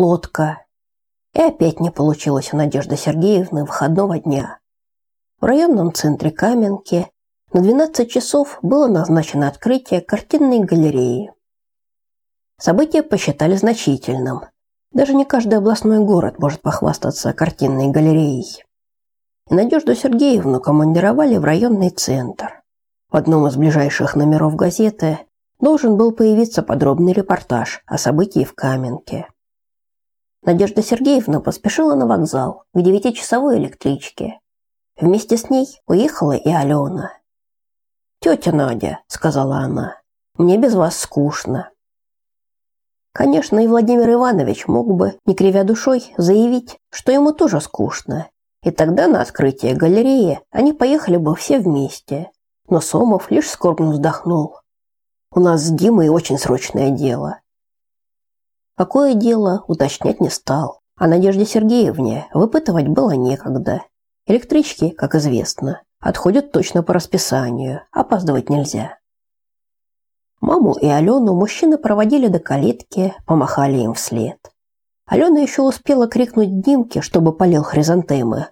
лодка. И опять не получилось у Надежды Сергеевны выходного дня. В районном центре Каменки на 12 часов было назначено открытие картинной галереи. Событие посчитали значительным. Даже не каждый областной город может похвастаться картинной галереей. И Надежду Сергеевну командировали в районный центр. В одном из ближайших номеров газеты должен был появиться подробный репортаж о событии в Каменке. Надежда Сергеевна поспешила на вокзал к девятичасовой электричке. Вместе с ней уехала и Алена. «Тетя Надя», — сказала она, — «мне без вас скучно». Конечно, и Владимир Иванович мог бы, не кривя душой, заявить, что ему тоже скучно. И тогда на открытие галереи они поехали бы все вместе. Но Сомов лишь скорбно вздохнул. У нас с Димой очень срочное дело. Какое дело, уточнять не стал. А Надежде Сергеевне выпытывать было некогда. Электрички, как известно, отходят точно по расписанию, опаздывать нельзя. Маму и Алену мужчины проводили до калитки, помахали им вслед. Алена еще успела крикнуть Димке, чтобы полил хризантемы.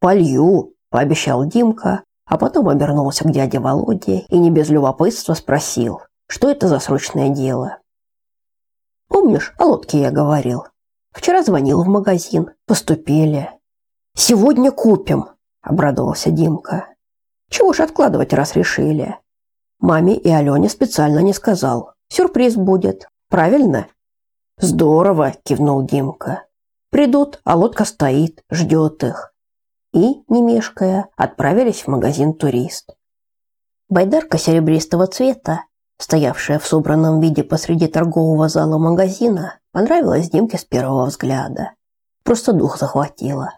«Полью!» – пообещал Димка, а потом обернулся к дяде Володе и не без любопытства спросил, что это за срочное дело. «Помнишь, о лодке я говорил? Вчера звонил в магазин, поступили». «Сегодня купим!» – обрадовался Димка. «Чего ж откладывать, раз решили?» Маме и Алене специально не сказал. Сюрприз будет. Правильно? Здорово, кивнул Димка. Придут, а лодка стоит, ждет их. И, не мешкая, отправились в магазин «Турист». Байдарка серебристого цвета, стоявшая в собранном виде посреди торгового зала магазина, понравилась Димке с первого взгляда. Просто дух захватила.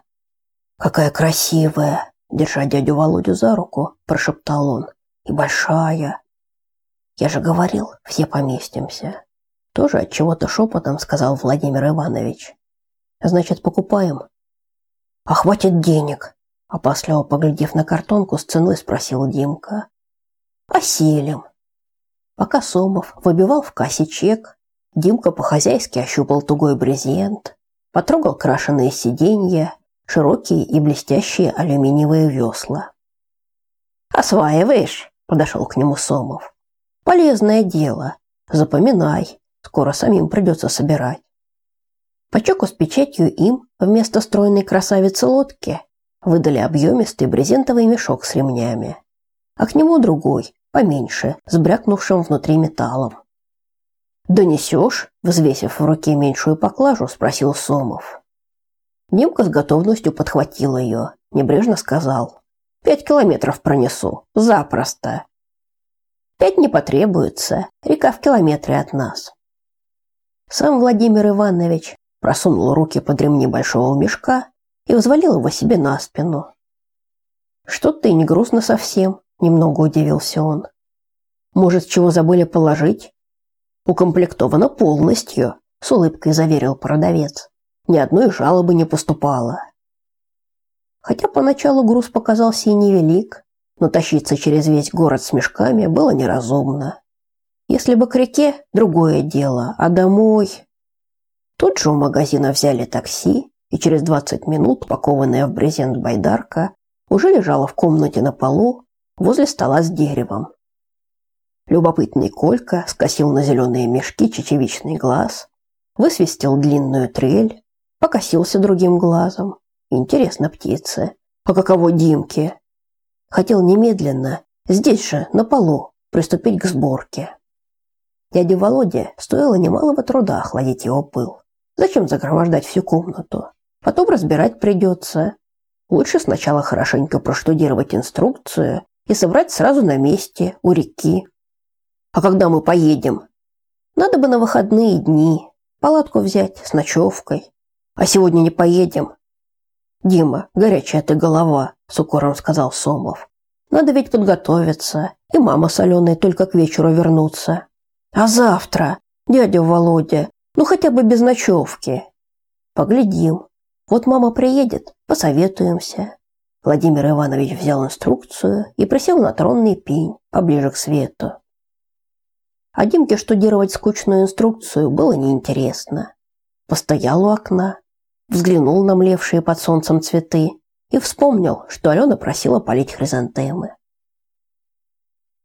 «Какая красивая!» Держа дядю Володю за руку, прошептал он и большая. Я же говорил, все поместимся. Тоже от чего-то шепотом сказал Владимир Иванович. Значит, покупаем. А хватит денег, опасливо поглядев на картонку с ценой, спросил Димка. Осилим. Пока Сомов выбивал в кассе чек, Димка по-хозяйски ощупал тугой брезент, потрогал крашеные сиденья, широкие и блестящие алюминиевые весла. «Осваиваешь?» подошел к нему Сомов. Полезное дело. Запоминай. Скоро самим придется собирать. По чеку с печатью им вместо стройной красавицы лодки выдали объемистый брезентовый мешок с ремнями, а к нему другой, поменьше, с брякнувшим внутри металлом. «Донесешь?» – взвесив в руке меньшую поклажу, спросил Сомов. Немка с готовностью подхватил ее, небрежно сказал. Пять километров пронесу. Запросто. Пять не потребуется. Река в километре от нас. Сам Владимир Иванович просунул руки под ремни большого мешка и взвалил его себе на спину. Что-то и не грустно совсем, немного удивился он. Может, чего забыли положить? Укомплектовано полностью, с улыбкой заверил продавец. Ни одной жалобы не поступало. Хотя поначалу груз показался и невелик, но тащиться через весь город с мешками было неразумно. Если бы к реке другое дело, а домой Тут же у магазина взяли такси, и через 20 минут пакованная в брезент байдарка уже лежала в комнате на полу возле стола с деревом. Любопытный Колька скосил на зеленые мешки чечевичный глаз, высвистел длинную трель, покосился другим глазом Интересно птица. А каково Димке? Хотел немедленно, здесь же, на полу, приступить к сборке. Дяде Володе стоило немалого труда охладить его пыл. Зачем загромождать всю комнату? Потом разбирать придется. Лучше сначала хорошенько проштудировать инструкцию и собрать сразу на месте, у реки. А когда мы поедем? Надо бы на выходные дни. Палатку взять с ночевкой. А сегодня не поедем. «Дима, горячая ты голова», – с укором сказал Сомов. «Надо ведь подготовиться, и мама с Аленой только к вечеру вернутся. А завтра, дядя Володя, ну хотя бы без ночевки. Поглядим. Вот мама приедет, посоветуемся». Владимир Иванович взял инструкцию и присел на тронный пень, поближе к свету. А Димке штудировать скучную инструкцию было неинтересно. Постоял у окна, взглянул на млевшие под солнцем цветы и вспомнил, что Алена просила полить хризантемы.